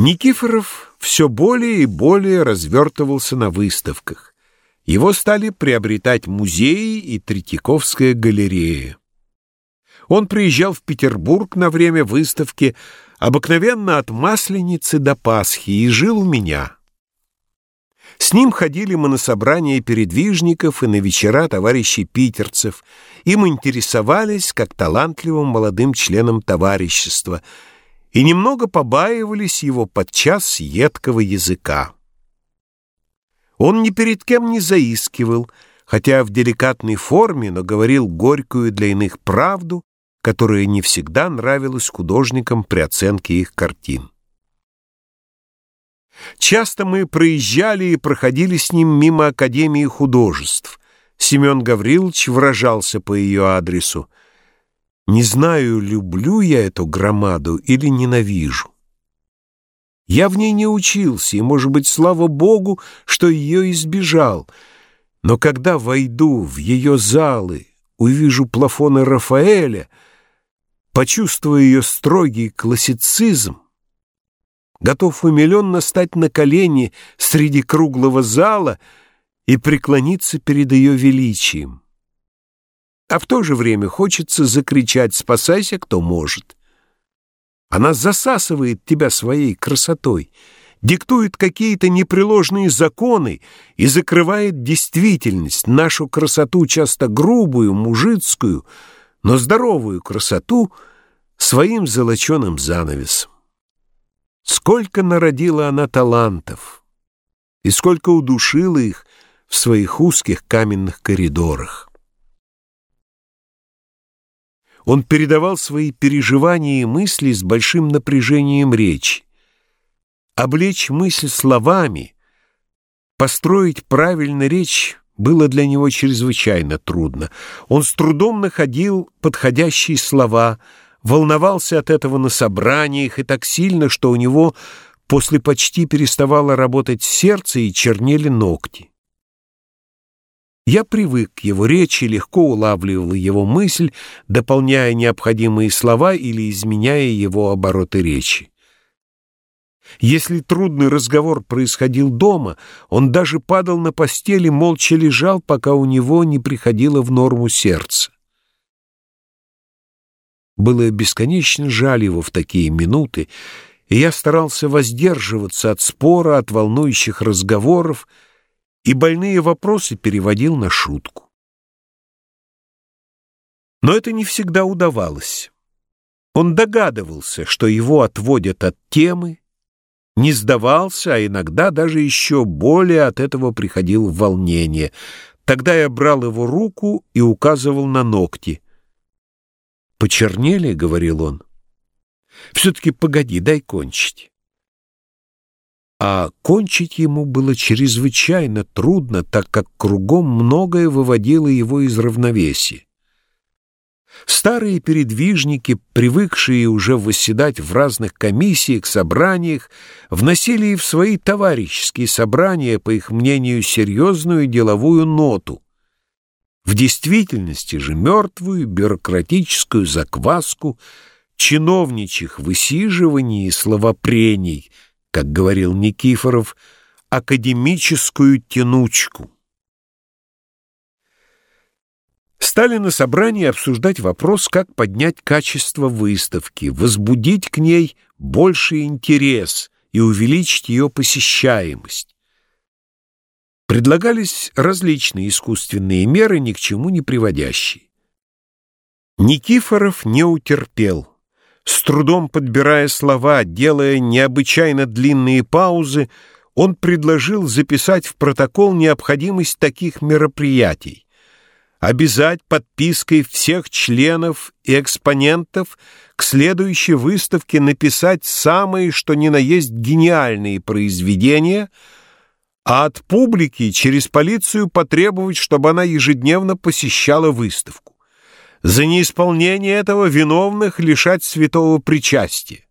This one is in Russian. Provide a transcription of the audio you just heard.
Никифоров все более и более развертывался на выставках. Его стали приобретать музеи и Третьяковская галерея. Он приезжал в Петербург на время выставки, обыкновенно от Масленицы до Пасхи, и жил у меня. С ним ходили мы на собрания передвижников и на вечера товарищей питерцев. Им интересовались как талантливым молодым членам товарищества и немного побаивались его подчас едкого языка. Он ни перед кем не заискивал, хотя в деликатной форме, но говорил горькую для иных правду, которая не всегда нравилась художникам при оценке их картин. Часто мы проезжали и проходили с ним мимо Академии художеств. Семен Гаврилович выражался по ее адресу. «Не знаю, люблю я эту громаду или ненавижу. Я в ней не учился, и, может быть, слава Богу, что ее избежал. Но когда войду в ее залы, увижу плафоны Рафаэля, почувствую ее строгий классицизм, готов умиленно стать на колени среди круглого зала и преклониться перед ее величием. А в то же время хочется закричать «Спасайся, кто может!». Она засасывает тебя своей красотой, диктует какие-то непреложные законы и закрывает действительность, нашу красоту, часто грубую, мужицкую, но здоровую красоту, своим золоченым занавесом. Сколько народила она талантов, и сколько удушила их в своих узких каменных коридорах. Он передавал свои переживания и мысли с большим напряжением речи. Облечь мысль словами, построить правильно речь было для него чрезвычайно трудно. Он с трудом находил подходящие слова, волновался от этого на собраниях и так сильно, что у него после почти переставало работать сердце и чернели ногти. Я привык к его речи, легко улавливал его мысль, дополняя необходимые слова или изменяя его обороты речи. Если трудный разговор происходил дома, он даже падал на постели, молча лежал, пока у него не приходило в норму сердце. Было бесконечно жаль его в такие минуты, и я старался воздерживаться от спора, от волнующих разговоров, и больные вопросы переводил на шутку. Но это не всегда удавалось. Он догадывался, что его отводят от темы, не сдавался, а иногда даже еще более от этого приходил в волнение. Тогда я брал его руку и указывал на ногти — «Почернели?» — говорил он. «Все-таки погоди, дай кончить». А кончить ему было чрезвычайно трудно, так как кругом многое выводило его из равновесия. Старые передвижники, привыкшие уже восседать в разных комиссиях, собраниях, вносили и в свои товарищеские собрания, по их мнению, серьезную деловую ноту — в действительности же мертвую бюрократическую закваску чиновничьих высиживаний и словопрений, как говорил Никифоров, академическую тянучку. Стали на собрании обсуждать вопрос, как поднять качество выставки, возбудить к ней больший интерес и увеличить ее посещаемость. Предлагались различные искусственные меры, ни к чему не приводящие. Никифоров не утерпел. С трудом подбирая слова, делая необычайно длинные паузы, он предложил записать в протокол необходимость таких мероприятий, обязать подпиской всех членов и экспонентов к следующей выставке написать самые, что ни на есть, гениальные произведения — а от публики через полицию потребовать, чтобы она ежедневно посещала выставку. За неисполнение этого виновных лишать святого причастия.